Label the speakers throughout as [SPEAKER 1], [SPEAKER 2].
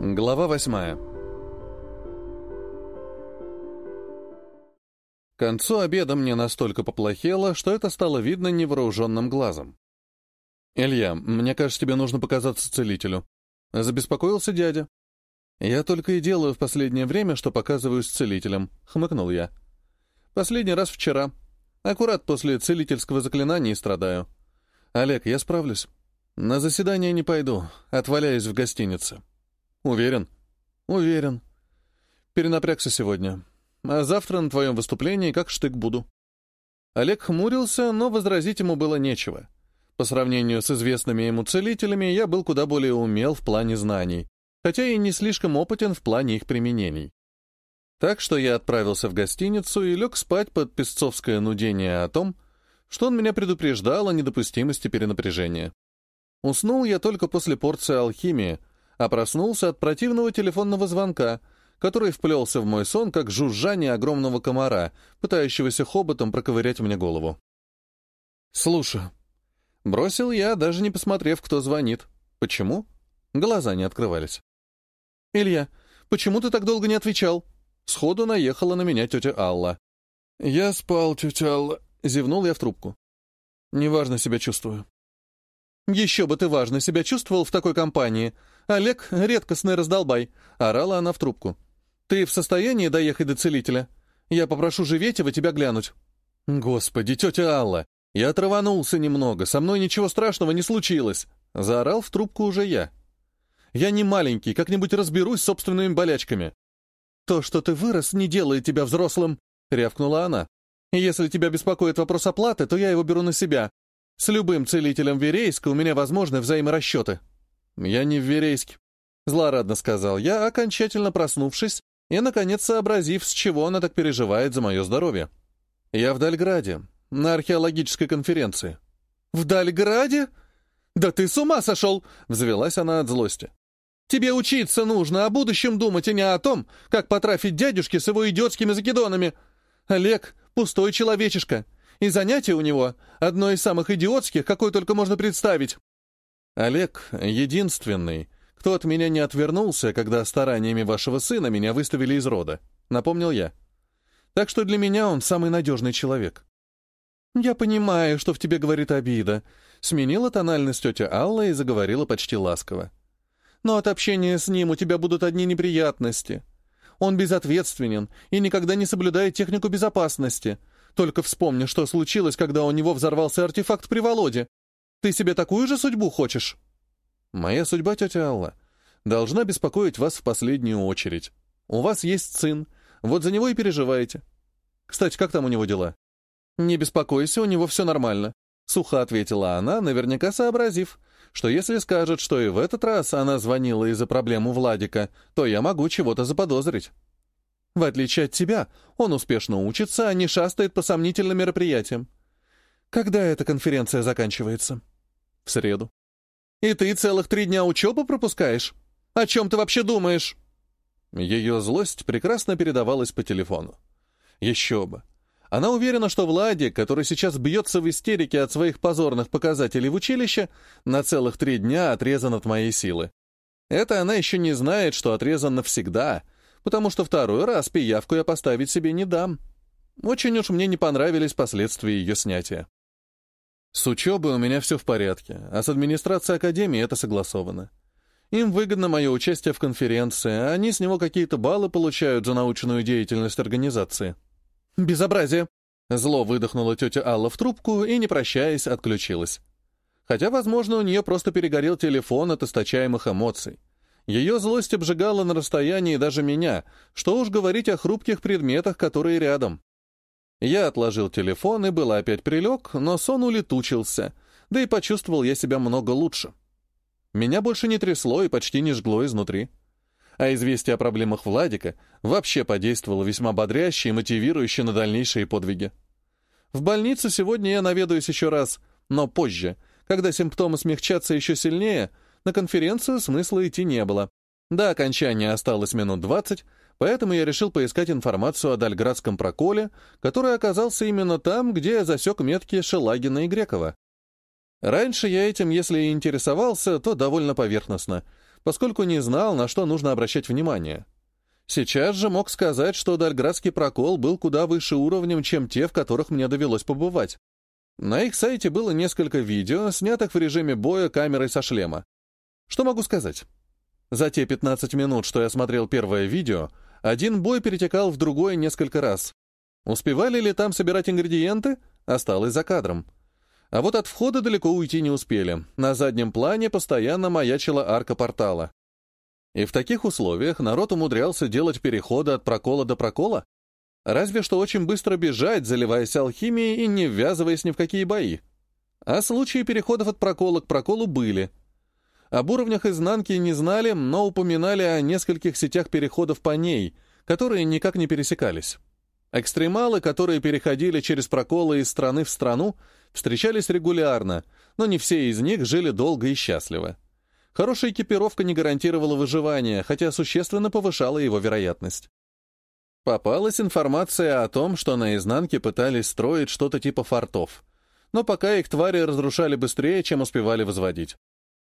[SPEAKER 1] Глава восьмая. К концу обеда мне настолько поплохело, что это стало видно невооруженным глазом. «Илья, мне кажется, тебе нужно показаться целителю». Забеспокоился дядя. «Я только и делаю в последнее время, что показываюсь целителем», — хмыкнул я. «Последний раз вчера. Аккурат после целительского заклинания страдаю. Олег, я справлюсь. На заседание не пойду, отваляюсь в гостинице». «Уверен?» «Уверен. Перенапрягся сегодня. А завтра на твоем выступлении как штык буду». Олег хмурился, но возразить ему было нечего. По сравнению с известными ему целителями, я был куда более умел в плане знаний, хотя и не слишком опытен в плане их применений. Так что я отправился в гостиницу и лег спать под песцовское нудение о том, что он меня предупреждал о недопустимости перенапряжения. Уснул я только после порции алхимии, а проснулся от противного телефонного звонка, который вплелся в мой сон, как жужжание огромного комара, пытающегося хоботом проковырять мне голову. «Слушаю», Бросил я, даже не посмотрев, кто звонит. Почему? Глаза не открывались. «Илья, почему ты так долго не отвечал?» Сходу наехала на меня тетя Алла. «Я спал, тетя Алла», — зевнул я в трубку. «Неважно себя чувствую». «Еще бы ты важно себя чувствовал в такой компании. Олег — редкостный раздолбай», — орала она в трубку. «Ты в состоянии доехать до целителя? Я попрошу Живетева тебя глянуть». «Господи, тетя Алла, я траванулся немного, со мной ничего страшного не случилось. Заорал в трубку уже я. Я не маленький, как-нибудь разберусь с собственными болячками. То, что ты вырос, не делает тебя взрослым, рявкнула она. Если тебя беспокоит вопрос оплаты, то я его беру на себя. С любым целителем Верейска у меня возможны взаиморасчеты. Я не в Верейске, злорадно сказал я, окончательно проснувшись и, наконец, сообразив, с чего она так переживает за мое здоровье. Я в Дальграде, на археологической конференции. «В Дальграде? Да ты с ума сошел!» — взвелась она от злости. «Тебе учиться нужно, о будущем думать, и не о том, как потрафить дядюшки с его идиотскими закидонами. Олег — пустой человечишка, и занятие у него — одно из самых идиотских, какое только можно представить». Олег — единственный, кто от меня не отвернулся, когда стараниями вашего сына меня выставили из рода, напомнил я. Так что для меня он самый надежный человек. «Я понимаю, что в тебе говорит обида», — сменила тональность тетя Алла и заговорила почти ласково. «Но от общения с ним у тебя будут одни неприятности. Он безответственен и никогда не соблюдает технику безопасности. Только вспомни, что случилось, когда у него взорвался артефакт при Володе. Ты себе такую же судьбу хочешь?» «Моя судьба, тетя Алла, должна беспокоить вас в последнюю очередь. У вас есть сын, вот за него и переживаете. Кстати, как там у него дела?» «Не беспокойся, у него все нормально», — сухо ответила она, наверняка сообразив, что если скажет, что и в этот раз она звонила из-за проблем у Владика, то я могу чего-то заподозрить. В отличие от тебя, он успешно учится, а не шастает по сомнительным мероприятиям. Когда эта конференция заканчивается? В среду. И ты целых три дня учебы пропускаешь? О чем ты вообще думаешь? Ее злость прекрасно передавалась по телефону. Еще бы. Она уверена, что Владик, который сейчас бьется в истерике от своих позорных показателей в училище, на целых три дня отрезан от моей силы. Это она еще не знает, что отрезан навсегда, потому что второй раз пиявку я поставить себе не дам. Очень уж мне не понравились последствия ее снятия. С учебой у меня все в порядке, а с администрацией академии это согласовано. Им выгодно мое участие в конференции, а они с него какие-то баллы получают за научную деятельность организации. «Безобразие!» Зло выдохнула тетя Алла в трубку и, не прощаясь, отключилась. Хотя, возможно, у нее просто перегорел телефон от источаемых эмоций. Ее злость обжигала на расстоянии даже меня, что уж говорить о хрупких предметах, которые рядом. Я отложил телефон и было опять прилег, но сон улетучился, да и почувствовал я себя много лучше. Меня больше не трясло и почти не жгло изнутри а известие о проблемах Владика вообще подействовало весьма бодряще и мотивирующе на дальнейшие подвиги. В больницу сегодня я наведаюсь еще раз, но позже, когда симптомы смягчатся еще сильнее, на конференцию смысла идти не было. До окончания осталось минут двадцать, поэтому я решил поискать информацию о Дальградском проколе, который оказался именно там, где я засек метки Шелагина и Грекова. Раньше я этим, если и интересовался, то довольно поверхностно — поскольку не знал, на что нужно обращать внимание. Сейчас же мог сказать, что Дальградский прокол был куда выше уровнем, чем те, в которых мне довелось побывать. На их сайте было несколько видео, снятых в режиме боя камерой со шлема. Что могу сказать? За те 15 минут, что я смотрел первое видео, один бой перетекал в другой несколько раз. Успевали ли там собирать ингредиенты? Осталось за кадром. А вот от входа далеко уйти не успели. На заднем плане постоянно маячила арка портала. И в таких условиях народ умудрялся делать переходы от прокола до прокола? Разве что очень быстро бежать, заливаясь алхимией и не ввязываясь ни в какие бои. А случаи переходов от прокола к проколу были. Об уровнях изнанки не знали, но упоминали о нескольких сетях переходов по ней, которые никак не пересекались. Экстремалы, которые переходили через проколы из страны в страну, встречались регулярно, но не все из них жили долго и счастливо. Хорошая экипировка не гарантировала выживание, хотя существенно повышала его вероятность. Попалась информация о том, что на изнанке пытались строить что-то типа фортов, но пока их твари разрушали быстрее, чем успевали возводить.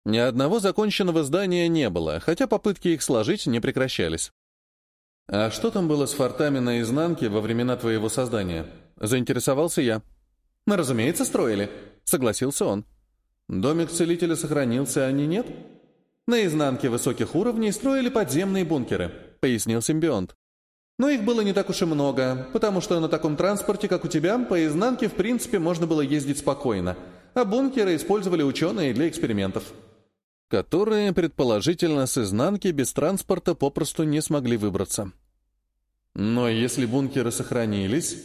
[SPEAKER 1] Ни одного законченного здания не было, хотя попытки их сложить не прекращались. «А что там было с фортами на изнанке во времена твоего создания?» — заинтересовался я. «Мы, разумеется, строили», — согласился он. «Домик целителя сохранился, а они нет?» На изнанке высоких уровней строили подземные бункеры, пояснил симбионт. Но их было не так уж и много, потому что на таком транспорте, как у тебя, по изнанке в принципе можно было ездить спокойно, а бункеры использовали ученые для экспериментов. Которые, предположительно, с изнанки без транспорта попросту не смогли выбраться. Но если бункеры сохранились...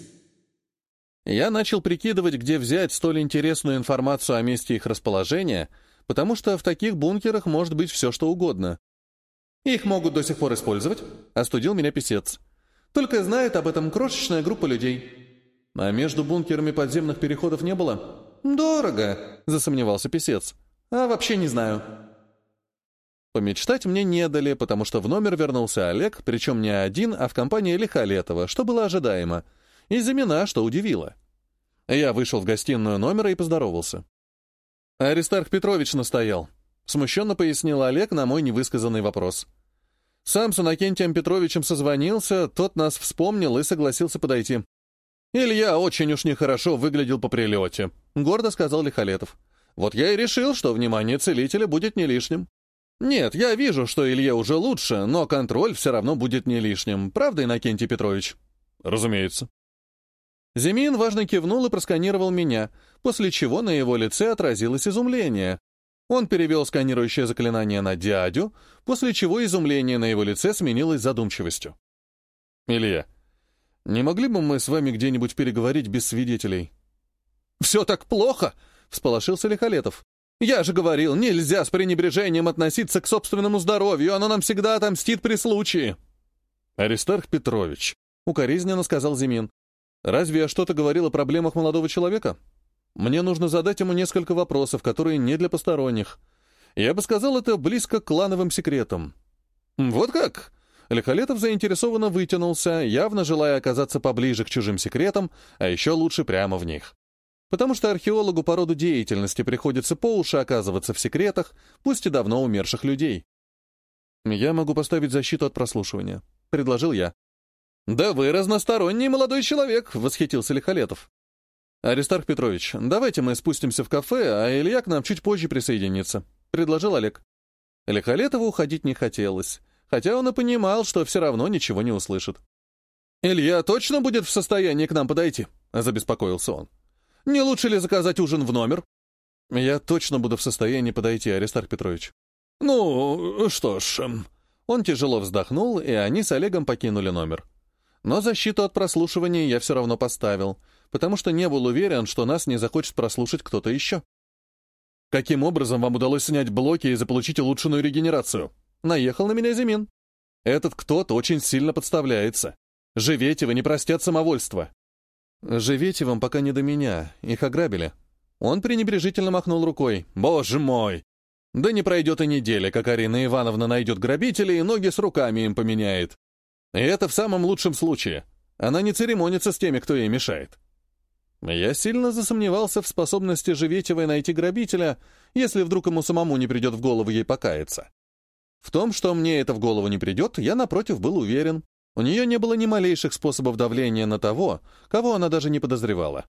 [SPEAKER 1] Я начал прикидывать, где взять столь интересную информацию о месте их расположения — потому что в таких бункерах может быть все, что угодно. «Их могут до сих пор использовать», — остудил меня писец. «Только знает об этом крошечная группа людей». «А между бункерами подземных переходов не было?» «Дорого», — засомневался писец. «А вообще не знаю». Помечтать мне не дали, потому что в номер вернулся Олег, причем не один, а в компании Лихолетова, что было ожидаемо, и Зимина, что удивило. Я вышел в гостиную номера и поздоровался. Аристарх Петрович настоял. Смущенно пояснил Олег на мой невысказанный вопрос. Сам с Иннокентием Петровичем созвонился, тот нас вспомнил и согласился подойти. «Илья очень уж нехорошо выглядел по прилете», — гордо сказал Лихолетов. «Вот я и решил, что внимание целителя будет не лишним. Нет, я вижу, что Илье уже лучше, но контроль все равно будет не лишним. Правда, Иннокентий Петрович?» «Разумеется», Зимин важно кивнул и просканировал меня, после чего на его лице отразилось изумление. Он перевел сканирующее заклинание на дядю, после чего изумление на его лице сменилось задумчивостью. «Илья, не могли бы мы с вами где-нибудь переговорить без свидетелей?» «Все так плохо!» — всполошился Лихолетов. «Я же говорил, нельзя с пренебрежением относиться к собственному здоровью, оно нам всегда отомстит при случае!» «Аристарх Петрович», — укоризненно сказал Зимин, Разве я что-то говорил о проблемах молодого человека? Мне нужно задать ему несколько вопросов, которые не для посторонних. Я бы сказал, это близко к клановым секретам. Вот как? Лихолетов заинтересованно вытянулся, явно желая оказаться поближе к чужим секретам, а еще лучше прямо в них. Потому что археологу по роду деятельности приходится по уши оказываться в секретах, пусть и давно умерших людей. «Я могу поставить защиту от прослушивания», — предложил я. «Да вы разносторонний молодой человек», — восхитился Лихолетов. «Аристарх Петрович, давайте мы спустимся в кафе, а Илья к нам чуть позже присоединится», — предложил Олег. Лихолетову уходить не хотелось, хотя он и понимал, что все равно ничего не услышит. «Илья точно будет в состоянии к нам подойти?» — забеспокоился он. «Не лучше ли заказать ужин в номер?» «Я точно буду в состоянии подойти, Аристарх Петрович». «Ну, что ж...» эм». Он тяжело вздохнул, и они с Олегом покинули номер. Но защиту от прослушивания я все равно поставил, потому что не был уверен, что нас не захочет прослушать кто-то еще. Каким образом вам удалось снять блоки и заполучить улучшенную регенерацию? Наехал на меня Зимин. Этот кто-то очень сильно подставляется. Живете не простят самовольства. Живете вам пока не до меня, их ограбили. Он пренебрежительно махнул рукой. Боже мой! Да не пройдет и неделя, как Арина Ивановна найдет грабителей и ноги с руками им поменяет. И это в самом лучшем случае. Она не церемонится с теми, кто ей мешает. Я сильно засомневался в способности Живетевой найти грабителя, если вдруг ему самому не придет в голову ей покаяться. В том, что мне это в голову не придет, я, напротив, был уверен. У нее не было ни малейших способов давления на того, кого она даже не подозревала.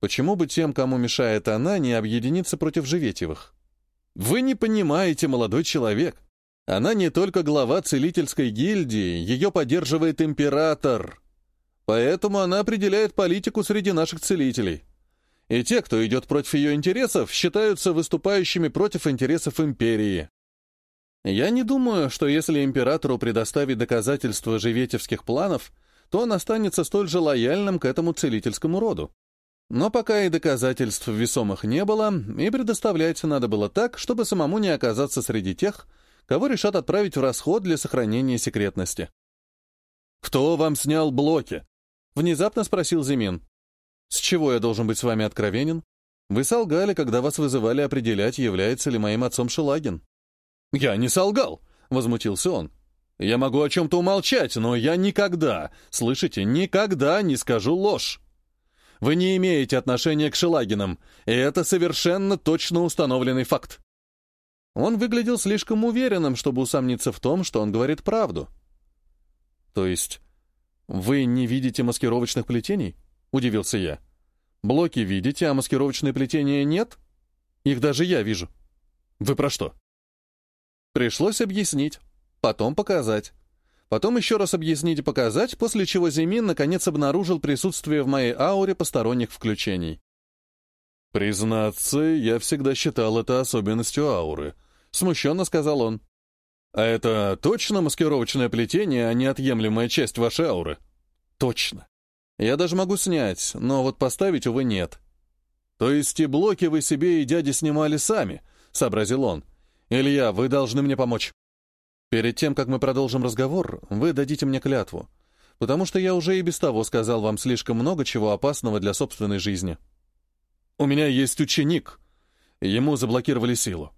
[SPEAKER 1] Почему бы тем, кому мешает она, не объединиться против Живетевых? Вы не понимаете, молодой человек. Она не только глава целительской гильдии, ее поддерживает император. Поэтому она определяет политику среди наших целителей. И те, кто идет против ее интересов, считаются выступающими против интересов империи. Я не думаю, что если императору предоставить доказательства живетевских планов, то он останется столь же лояльным к этому целительскому роду. Но пока и доказательств весомых не было, и предоставлять надо было так, чтобы самому не оказаться среди тех, кого решат отправить в расход для сохранения секретности. «Кто вам снял блоки?» Внезапно спросил Зимин. «С чего я должен быть с вами откровенен? Вы солгали, когда вас вызывали определять, является ли моим отцом Шелагин». «Я не солгал!» — возмутился он. «Я могу о чем-то умолчать, но я никогда, слышите, никогда не скажу ложь. Вы не имеете отношения к Шелагинам, и это совершенно точно установленный факт». Он выглядел слишком уверенным, чтобы усомниться в том, что он говорит правду. «То есть «Вы не видите маскировочных плетений?» — удивился я. «Блоки видите, а маскировочные плетения нет? Их даже я вижу». «Вы про что?» Пришлось объяснить, потом показать. Потом еще раз объяснить и показать, после чего Зимин наконец обнаружил присутствие в моей ауре посторонних включений. «Признаться, я всегда считал это особенностью ауры», — смущенно сказал он. «А это точно маскировочное плетение, а неотъемлемая часть вашей ауры?» «Точно. Я даже могу снять, но вот поставить, увы, нет». «То есть и блоки вы себе и дяде снимали сами?» — сообразил он. «Илья, вы должны мне помочь. Перед тем, как мы продолжим разговор, вы дадите мне клятву, потому что я уже и без того сказал вам слишком много чего опасного для собственной жизни. У меня есть ученик. Ему заблокировали силу.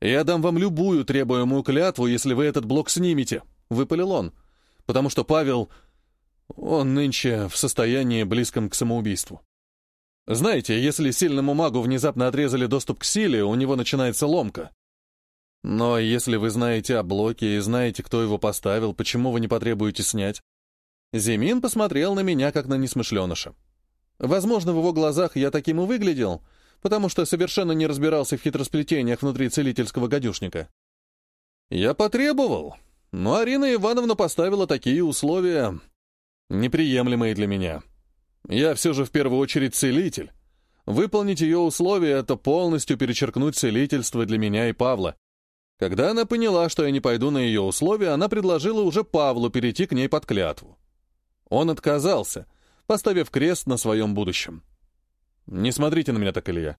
[SPEAKER 1] «Я дам вам любую требуемую клятву, если вы этот блок снимете», — выпалил он. «Потому что Павел... Он нынче в состоянии близком к самоубийству. Знаете, если сильному магу внезапно отрезали доступ к силе, у него начинается ломка. Но если вы знаете о блоке и знаете, кто его поставил, почему вы не потребуете снять?» Зимин посмотрел на меня, как на несмышленыша. Возможно, в его глазах я таким и выглядел, потому что совершенно не разбирался в хитросплетениях внутри целительского гадюшника. Я потребовал, но Арина Ивановна поставила такие условия, неприемлемые для меня. Я все же в первую очередь целитель. Выполнить ее условия — это полностью перечеркнуть целительство для меня и Павла. Когда она поняла, что я не пойду на ее условия, она предложила уже Павлу перейти к ней под клятву. Он отказался, поставив крест на своем будущем. Не смотрите на меня так, Илья.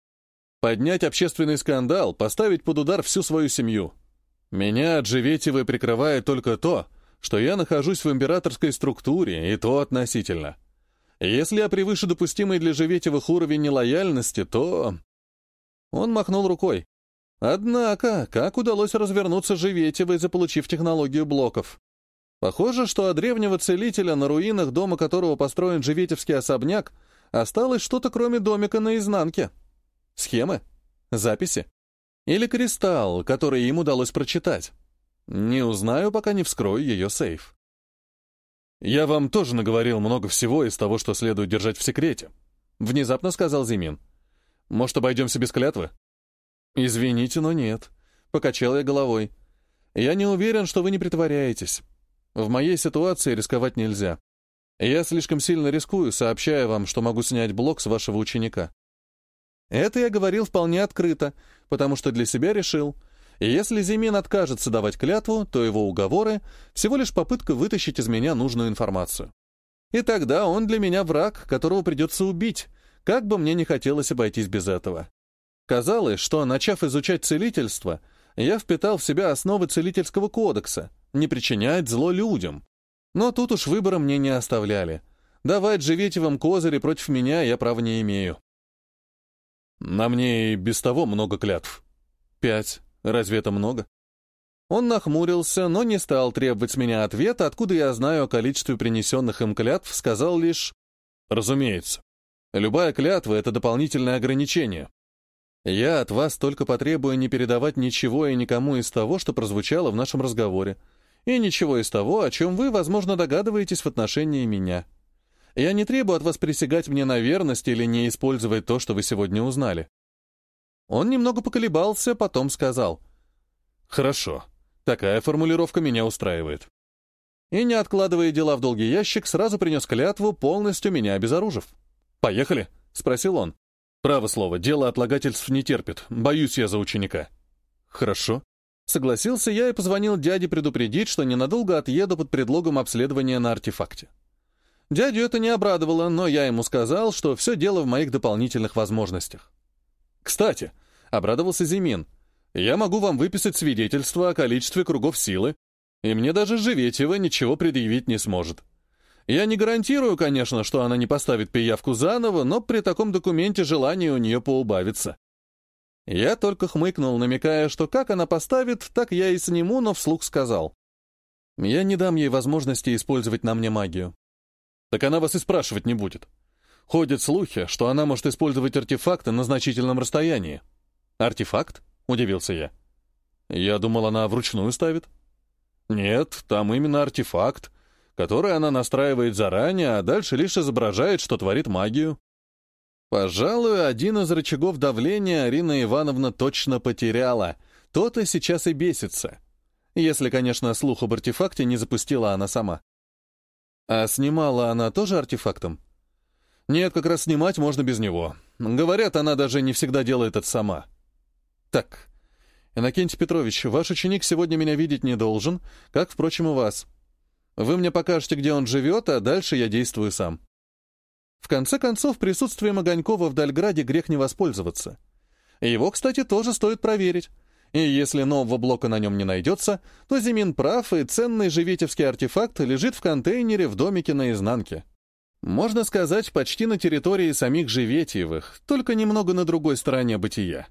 [SPEAKER 1] Поднять общественный скандал, поставить под удар всю свою семью. Меня от Живетевой прикрывает только то, что я нахожусь в императорской структуре, и то относительно. Если я превыше допустимый для Живетевых уровень нелояльности, то... Он махнул рукой. Однако, как удалось развернуться Живетевой, заполучив технологию блоков? Похоже, что от древнего целителя, на руинах дома которого построен Живетевский особняк, Осталось что-то кроме домика на изнанке. Схемы? Записи? Или кристалл, который им удалось прочитать? Не узнаю, пока не вскрою ее сейф. «Я вам тоже наговорил много всего из того, что следует держать в секрете», — внезапно сказал Зимин. «Может, обойдемся без клятвы?» «Извините, но нет», — покачал я головой. «Я не уверен, что вы не притворяетесь. В моей ситуации рисковать нельзя. Я слишком сильно рискую, сообщая вам, что могу снять блок с вашего ученика. Это я говорил вполне открыто, потому что для себя решил, если Зимин откажется давать клятву, то его уговоры — всего лишь попытка вытащить из меня нужную информацию. И тогда он для меня враг, которого придется убить, как бы мне не хотелось обойтись без этого. Казалось, что, начав изучать целительство, я впитал в себя основы целительского кодекса — не причинять зло людям, но тут уж выбора мне не оставляли. Давать живите вам козыри против меня я права не имею. На мне и без того много клятв. Пять. Разве это много? Он нахмурился, но не стал требовать с меня ответа, откуда я знаю о количестве принесенных им клятв, сказал лишь «Разумеется. Любая клятва — это дополнительное ограничение. Я от вас только потребую не передавать ничего и никому из того, что прозвучало в нашем разговоре, и ничего из того, о чем вы, возможно, догадываетесь в отношении меня. Я не требую от вас присягать мне на верность или не использовать то, что вы сегодня узнали». Он немного поколебался, потом сказал. «Хорошо, такая формулировка меня устраивает». И, не откладывая дела в долгий ящик, сразу принес клятву, полностью меня обезоружив. «Поехали?» — спросил он. Право слово, дело отлагательств не терпит. Боюсь я за ученика. Хорошо. Согласился я и позвонил дяде предупредить, что ненадолго отъеду под предлогом обследования на артефакте. Дядю это не обрадовало, но я ему сказал, что все дело в моих дополнительных возможностях. «Кстати», — обрадовался Зимин, — «я могу вам выписать свидетельство о количестве кругов силы, и мне даже Живетева ничего предъявить не сможет». Я не гарантирую, конечно, что она не поставит пиявку заново, но при таком документе желание у нее поубавится. Я только хмыкнул, намекая, что как она поставит, так я и сниму, но вслух сказал. Я не дам ей возможности использовать на мне магию. Так она вас и спрашивать не будет. Ходят слухи, что она может использовать артефакты на значительном расстоянии. «Артефакт?» — удивился я. Я думал, она вручную ставит. Нет, там именно артефакт, который она настраивает заранее, а дальше лишь изображает, что творит магию. Пожалуй, один из рычагов давления Арина Ивановна точно потеряла. То-то сейчас и бесится. Если, конечно, слух об артефакте не запустила она сама. А снимала она тоже артефактом? Нет, как раз снимать можно без него. Говорят, она даже не всегда делает это сама. Так, Иннокентий Петрович, ваш ученик сегодня меня видеть не должен, как, впрочем, и вас. Вы мне покажете, где он живет, а дальше я действую сам. В конце концов, присутствием Огонькова в Дальграде грех не воспользоваться. Его, кстати, тоже стоит проверить. И если нового блока на нем не найдется, то Зимин прав, и ценный живетевский артефакт лежит в контейнере в домике на изнанке. Можно сказать, почти на территории самих Живетьевых, только немного на другой стороне бытия.